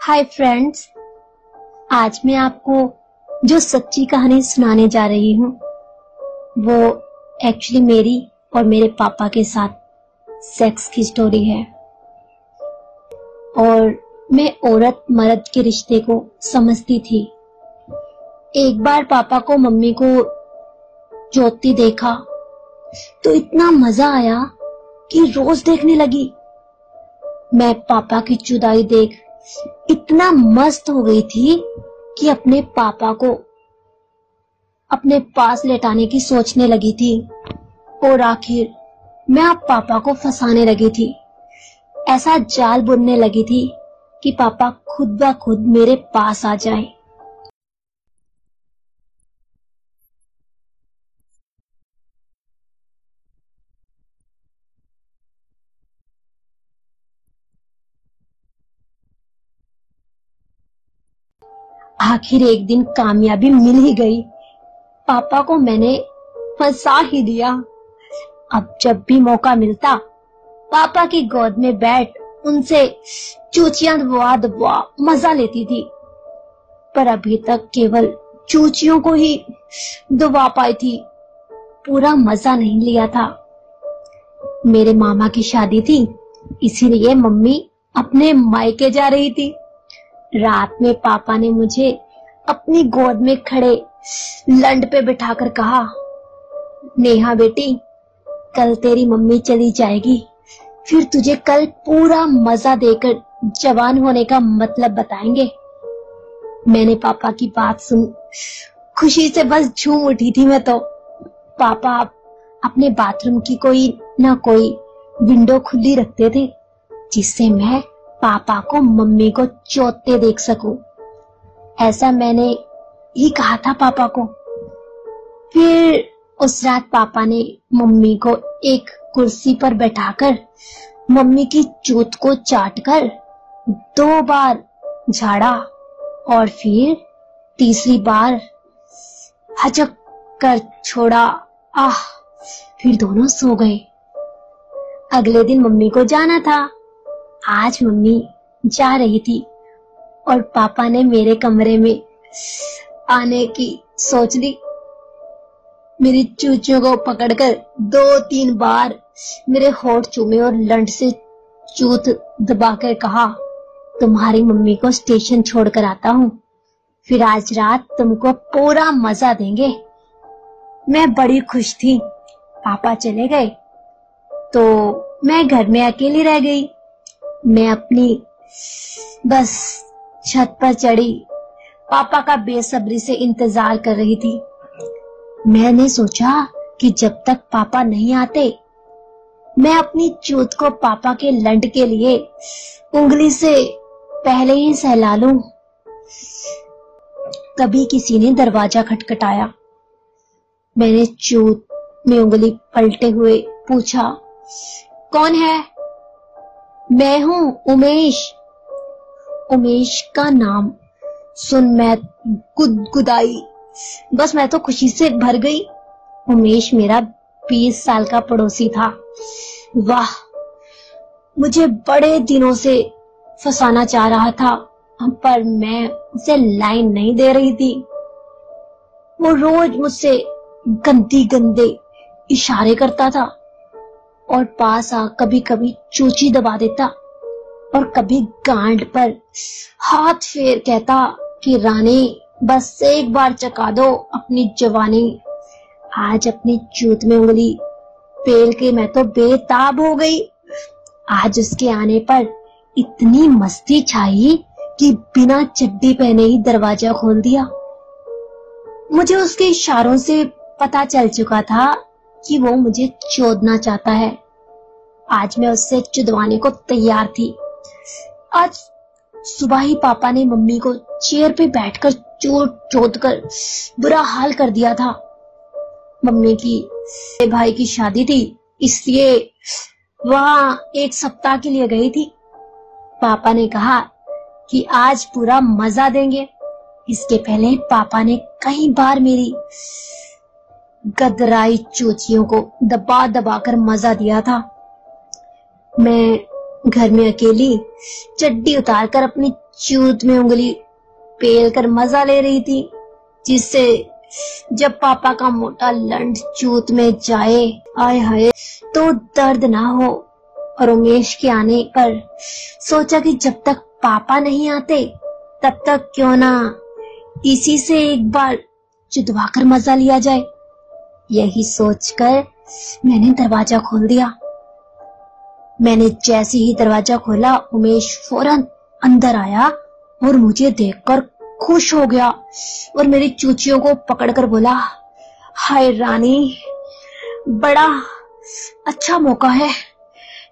Hi friends आज मैं आपको जो सच्ची कहानी सुनाने जा रही हूँ, वो एक्चुअली मेरी और मेरे पापा के साथ सेक्स की स्टोरी है। और मैं औरत मर्द के रिश्ते को समझती थी। एक बार पापा को मम्मी को जोतती देखा तो इतना मज़ा आया कि रोज देखने लगी। मैं पापा की जुदाई देख इतना मस्त हो गई थी कि अपने पापा को अपने पास लेटाने की सोचने लगी थी। और आखिर मैं अब पापा को फंसाने लगी थी। ऐसा जाल बुनने लगी थी कि पापा खुद ब खुद मेरे पास आ जाए। आखिर एक दिन कामयाबी मिल ही गई। पापा को मैंने फंसा ही दिया। अब जब भी मौका मिलता, पापा की गोद में बैठ उनसे चूचियाँ दबवा दबवा मज़ा लेती थी। पर अभी तक केवल चूचियों को ही दबा पाई थी। पूरा मज़ा नहीं लिया था। मेरे मामा की शादी थी, इसीलिए मम्मी अपने मायके जा रही थी। रात में पापा ने मुझे अपनी गोद में खड़े लंड पे बिठाकर कहा, नेहा बेटी, कल तेरी मम्मी चली जाएगी। फिर तुझे कल पूरा मज़ा देकर जवान होने का मतलब बताएँगे। मैंने पापा की बात सुन, खुशी से बस झूम उठी थी मैं तो। पापा, आप अपने बाथरूम की कोई ना कोई विंडो खुली रखते थे, जिससे मैं पापा को मम्मी को चोते देख सकूँ। ऐसा मैंने ही कहा था पापा को। फिर उस रात पापा ने मम्मी को एक कुर्सी पर बैठाकर मम्मी की चूत को चाटकर दो बार झाड़ा और फिर तीसरी बार हचक कर छोड़ा। आह, फिर दोनों सो गए। अगले दिन मम्मी को जाना था। आज मम्मी जा रही थी। और पापा ने मेरे कमरे में आने की सोच ली। मेरी चूचियों को पकड़कर दो तीन बार मेरे होठ चूमे और लंड से चूत दबाकर कहा, तुम्हारी मम्मी को स्टेशन छोड़कर आता हूँ। फिर आज रात तुमको पूरा मज़ा देंगे। मैं बड़ी खुश थी। पापा चले गए। तो मैं घर में अकेली रह गई। मैं अपनी बस छत पर चढ़ी। पापा का बेसब्री से इंतज़ार कर रही थी। मैंने सोचा कि जब तक पापा नहीं आते, मैं अपनी चूत को पापा के लंड के लिए उंगली से पहले ही सहला लू। तभी किसी ने दरवाज़ा खटखटाया। मैंने चूत में उंगली पलटे हुए पूछा, कौन है? मैं हूँ, उमेश। उमेश का नाम। सुन मैं गुदगुदाई। बस मैं तो खुशी से भर गई। उमेश मेरा बीस साल का पड़ोसी था। वाह, मुझे बड़े दिनों से फंसाना चाह रहा था, पर मैं उसे लाइन नहीं दे रही थी। वो रोज मुझसे गंदी गंदे इशारे करता था और पास आ कभी कभी चूची दबा देता। और कभी गांड पर हाथ फेर कहता कि, रानी, बस एक बार चका दो अपनी जवानी। आज अपनी चूत में उंगली। पेल के मैं तो बेताब हो गई। आज उसके आने पर इतनी मस्ती छाई कि बिना चड्डी पहने ही दरवाज़ा खोल दिया। मुझे उसके इशारों से पता चल चुका था कि वो मुझे चोदना चाहता है। आज मैं उससे चुदवाने को तैयार थी। आज सुबह ही पापा ने मम्मी को चेयर पे बैठकर चोट चोट कर बुरा हाल कर दिया था। मम्मी की भाई की शादी थी, इसलिए वहाँ एक सप्ताह के लिए गई थी। पापा ने कहा कि आज पूरा मज़ा देंगे। इसके पहले पापा ने कई बार मेरी गदराई चोचियों को दबा दबा कर मज़ा दिया था। मैं घर में अकेली चड्डी उतारकर अपनी चूत में उंगली पेल कर मज़ा ले रही थी, जिससे जब पापा का मोटा लंड चूत में जाए, आए हाय तो दर्द ना हो। और उमेश के आने पर सोचा कि जब तक पापा नहीं आते, तब तक क्यों ना इसी से एक बार चुदवा कर मज़ा लिया जाए। यही सोचकर मैंने दरवाज़ा खोल दिया। मैंने जैसे ही दरवाज़ा खोला, उमेश फ़ौरन अंदर आया और मुझे देखकर खुश हो गया और मेरी चूचियों को पकड़कर बोला, हाय रानी, बड़ा अच्छा मौका है।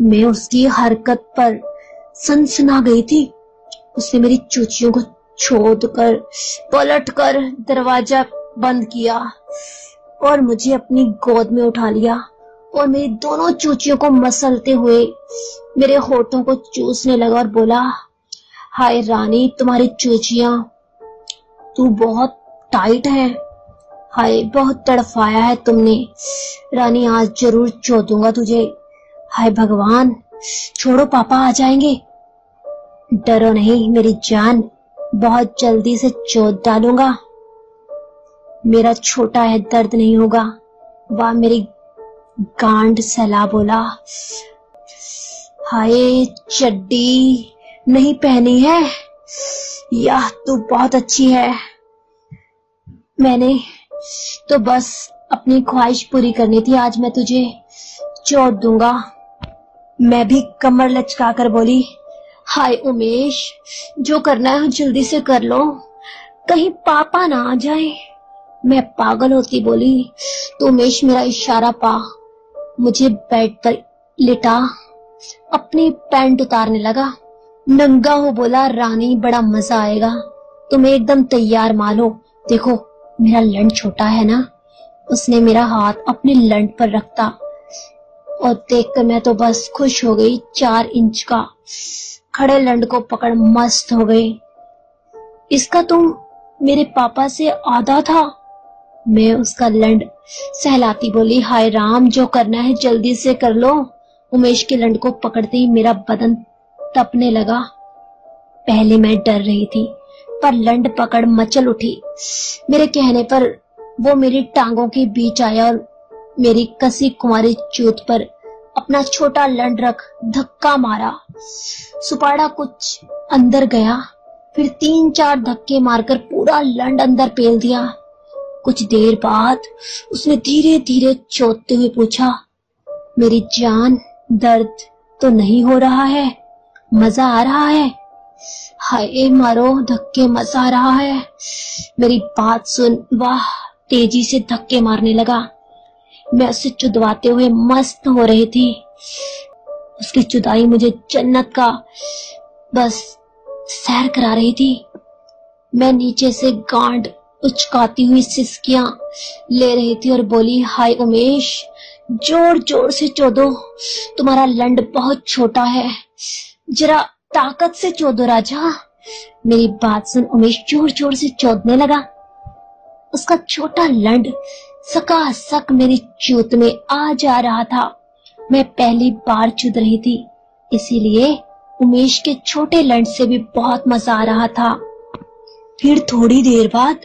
मैं उसकी हरकत पर सनसना गई थी। उसने मेरी चूचियों को छोड़ कर पलट कर दरवाज़ा बंद किया और मुझे अपनी गोद में उठा लिया। और मेरी दोनों चूचियों को मसलते हुए मेरे होठों को चूसने लगा और बोला, हाय रानी, तुम्हारी चूचियाँ, तू बहुत टाइट है। हाय, बहुत तड़फाया है तुमने। रानी, आज ज़रूर चो दूँगा तुझे। हाय भगवान, छोड़ो पापा, आ जाएँगे। डरो नहीं, मेरी जान, बहुत जल्दी से चोट डालूँगा। मेरा छोटा है, दर्द नहीं होगा। वाह, मेरी गांड सला बोला, हाय, चड्डी नहीं पहनी है? यह तू बहुत अच्छी है। मैंने तो बस अपनी ख्वाहिश पूरी करनी थी, आज मैं तुझे चोट दूँगा। मैं भी कमर लचका कर बोली, हाय उमेश, जो करना है जल्दी से कर लो। कहीं पापा ना आ जाए। मैं पागल होती बोली तो उमेश मेरा इशारा पा। मुझे बेड पर लिटा। अपनी पैंट उतारने लगा। नंगा हो बोला, रानी, बड़ा मज़ा आएगा। तुम एकदम तैयार मानो देखो, मेरा लंड छोटा है ना? उसने मेरा हाथ अपने लंड पर रखता। और देखकर मैं तो बस खुश हो गई, चार इंच का। खड़े लंड को पकड़ मस्त हो गई। इसका तुम मेरे पापा से आधा था? मैं उसका लंड सहलाती बोली, हाय राम, जो करना है जल्दी से कर लो। उमेश के लंड को पकड़ते ही मेरा बदन तपने लगा। पहले मैं डर रही थी, पर लंड पकड़ मचल उठी। मेरे कहने पर वो मेरी टांगों के बीच आया और मेरी कसी कुमारी चूत पर अपना छोटा लंड रख धक्का मारा। सुपाड़ा कुछ अंदर गया, फिर तीन चार धक्के मारकर पूरा लंड अंदर पेल दिया। कुछ देर बाद उसने धीरे धीरे चोतते हुए पूछा, मेरी जान, दर्द तो नहीं हो रहा है? मज़ा आ रहा है? हाय, मारो, धक्के, मज़ा आ रहा है। मेरी बात सुन वाह, तेज़ी से धक्के मारने लगा। मैं उसे चुदवाते हुए मस्त हो रही थी। उसकी चुदाई मुझे जन्नत का बस सैर करा रही थी। मैं नीचे से गांड उचकाती हुई सिसकियाँ ले रही थी और बोली, हाय उमेश, ज़ोर ज़ोर से चोदो। तुम्हारा लंड बहुत छोटा है। जरा ताकत से चोदो राजा। मेरी बात सुन उमेश ज़ोर ज़ोर से चोदने लगा। उसका छोटा लंड सका सक मेरी चूत में आ जा रहा था। मैं पहली बार चुद रही थी। इसीलिए उमेश के छोटे लंड से भी बहुत मज़ा आ रहा था। फिर थोड़ी देर बाद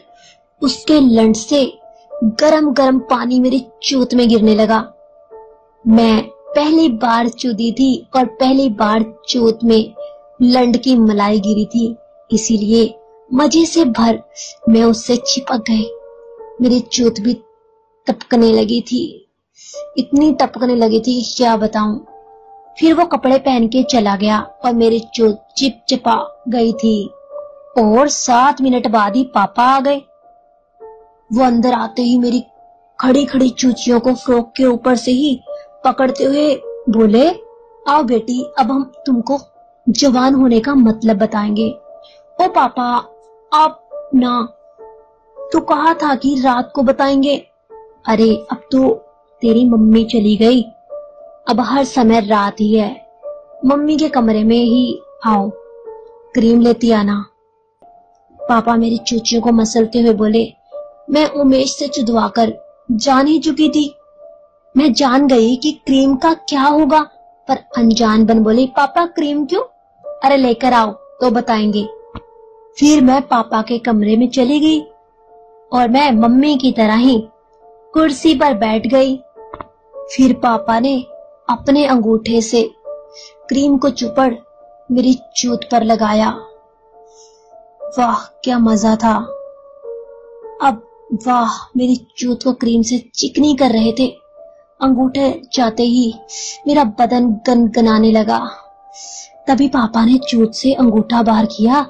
उसके लंड से गरम गरम पानी मेरी चूत में गिरने लगा। मैं पहली बार चूदी थी और पहली बार चूत में लंड की मलाई गिरी थी। इसीलिए मज़े से भर मैं उससे चिपक गई। मेरी चूत भी टपकने लगी थी। इतनी टपकने लगी थी क्या बताऊँ। फिर वो कपड़े पहन के चला गया और मेरी चूत चिपचिपा गई थी। और सात मिनट बाद ही पापा आ गए। वो अंदर आते ही मेरी खड़ी खड़ी चूचियों को फ्रॉक के ऊपर से ही पकड़ते हुए बोले, आओ बेटी, अब हम तुमको जवान होने का मतलब बताएँगे। ओ पापा, आप ना तो कहा था कि रात को बताएँगे? अरे, अब तो तेरी मम्मी चली गई। अब हर समय रात ही है। मम्मी के कमरे में ही आओ। क्रीम लेती आना। पापा मेरी चूचियों को मसलते हुए बोले मैं उमेश से चुदवाकर जान ही चुकी थी। मैं जान गई कि क्रीम का क्या होगा, पर अनजान बन बोली, पापा, क्रीम क्यों? अरे लेकर आओ तो बताएँगे। फिर मैं पापा के कमरे में चली गई और मैं मम्मी की तरह ही कुर्सी पर बैठ गई। फिर पापा ने अपने अंगूठे से क्रीम को चुपड़ मेरी चूत पर लगाया। वाह, क्या मज़ा था। अब वाह, मेरी चूत को क्रीम से चिकनी कर रहे थे। अंगूठे जाते ही मेरा बदन गनगनाने लगा। तभी पापा ने चूत से अंगूठा बाहर किया।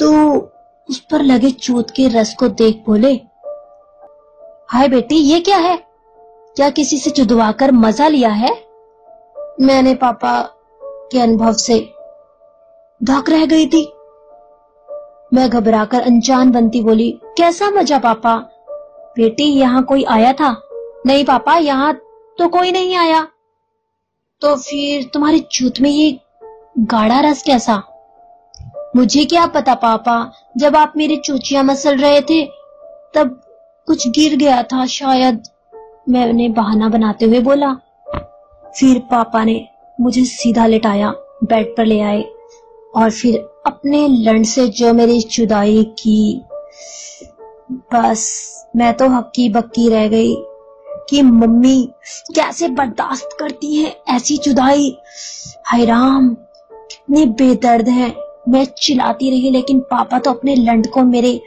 तो उस पर लगे चूत के रस को देख बोले, हाय बेटी, ये क्या है? क्या किसी से चुदवाकर मज़ा लिया है? मैंने पापा के अनुभव से धक रह गई थी। मैं घबराकर अनजान बनती बोली, कैसा मज़ा पापा? बेटी, यहाँ कोई आया था? नहीं पापा, यहाँ तो कोई नहीं आया। तो फिर तुम्हारे जूत में ये गाढ़ा रस कैसा? मुझे क्या पता पापा, जब आप मेरे चूचियाँ मसल रहे थे, तब कुछ गिर गया था, शायद मैंने बहाना बनाते हुए बोला। फिर पापा ने मुझे सीधा लेटाया, बेड पर ले आए। और फिर अपने लंड से जो मेरी जुदाई की, बस मैं तो हक्की बक्की रह गई कि मम्मी कैसे बर्दाश्त करती है ऐसी जुदाई। हैराम कितने बेदर्द है। मैं चिल्लाती रही, लेकिन पापा तो अपने लंड को मेरे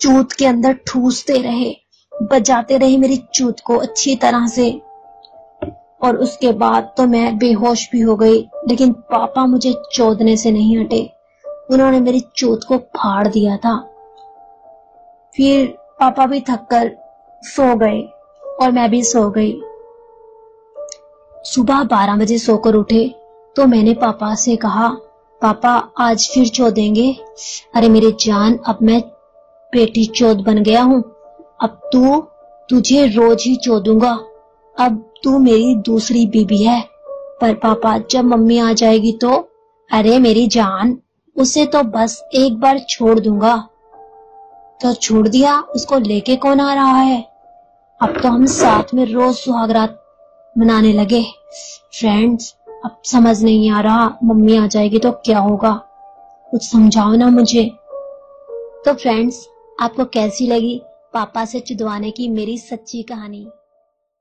चूत के अंदर ठूसते रहे, बजाते रहे मेरी चूत को अच्छी तरह से। और उसके बाद तो मैं बेहोश भी हो गई, लेकिन पापा मुझे चोदने से नहीं हटे। उन्होंने मेरी चोट को फाड़ दिया था। फिर पापा भी थक कर सो गए और मैं भी सो गई। सुबह बारह बजे सोकर उठे तो मैंने पापा से कहा, पापा, आज फिर चो देंगे? अरे मेरी जान, अब मैं बेटी चौथ बन गया हूँ। अब तू तुझे रोज ही चो दूँगा। अब तू मेरी दूसरी बीबी है। पर पापा, जब मम्मी आ जाएगी तो? अरे मेरी जान, उसे तो बस एक बार छोड़ दूँगा। तो छोड़ दिया, उसको लेके कौन आ रहा है? अब तो हम साथ में रोज सुहागरात मनाने लगे। फ्रेंड्स अब समझ नहीं आ रहा, मम्मी आ जाएगी तो क्या होगा? कुछ समझाओ ना मुझे। तो फ्रेंड्स आपको कैसी लगी पापा से चुदवाने की मेरी सच्ची कहानी?